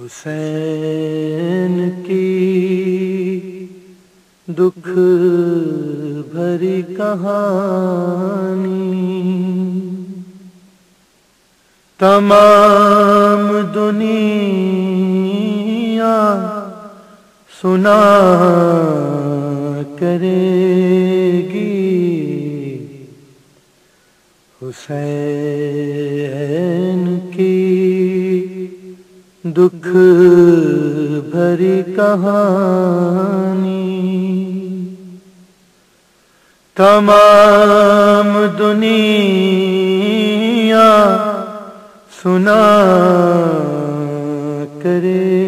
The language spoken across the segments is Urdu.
حسین کی دکھ بھری کہانی۔ تمام دنیا سنا کرے گی۔ حسین کی دکھ بھری کہانی۔ تمام دنیا سنا کرے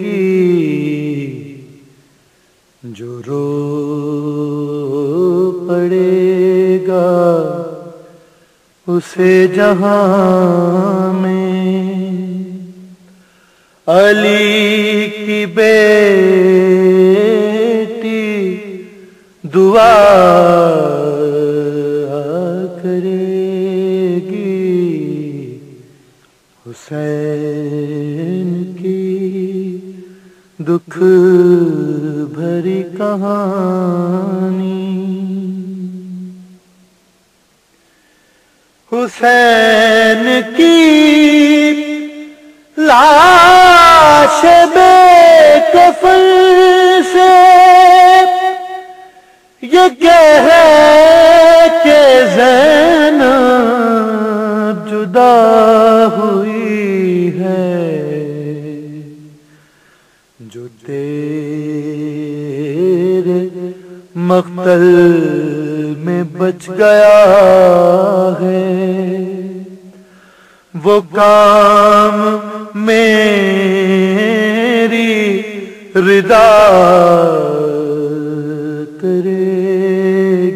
گی۔ جو رو پڑے گا، اسے جہاں میں علی کی بیٹی دعا کرے گی۔ حسین کی دکھ بھری کہانی۔ حسین کی لاش بے کفن سے۔ یہ کہہ کہ زینب جدا ہوئی ہے۔ جو تیرے مقتل میں بچ گیا ہے۔ وہ کام میری ردا کرے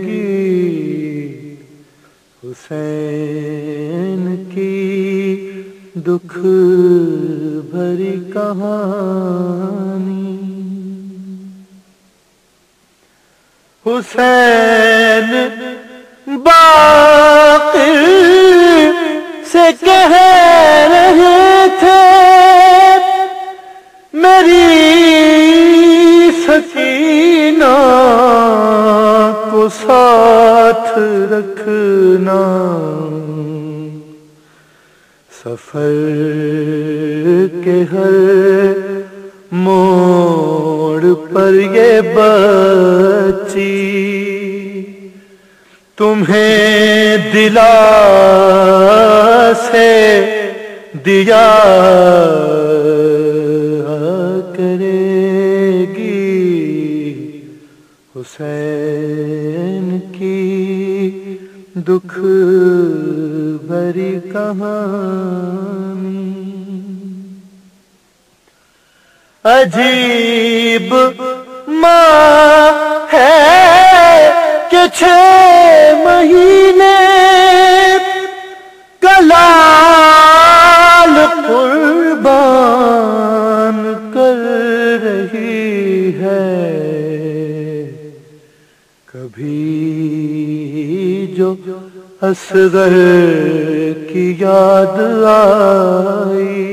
گی حسین کی دکھ بھری کہانی۔ حسین باقر سکینہ کو ساتھ رکھنا۔ سفر کے ہر موڑ پر یہ بچی۔ تمہیں دلا سے دیا حسین کی دکھ بھری کہانی۔ عجیب ماں ہے کہ چھ مہینے کلال قربان کر رہی ہے۔ کبھی جو اصغر کی یاد آئی۔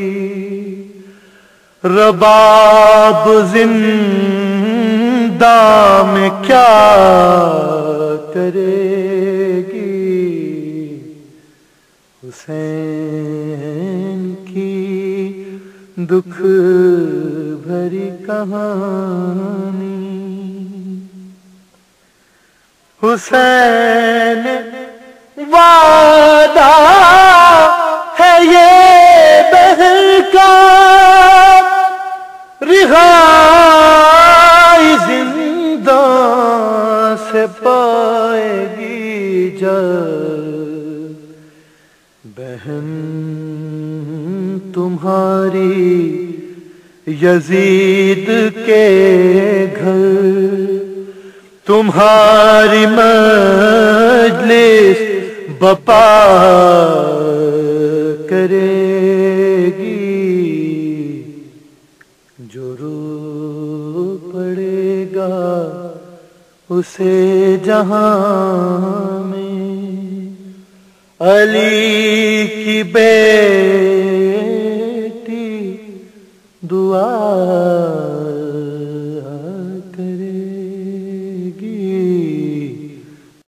رباب زندہ میں کیا کرے گی؟ حسین کی دکھ بھری کہانی۔ حسین، وعدہ ہے یہ بہر کا رہائی زندہ سے پائے گی جب بہن، تمہاری یزید کے گھر۔ تمہاری مجلس بپا کرے گی۔ جو رو پڑے گا اسے جہاں میں علی کی بیٹی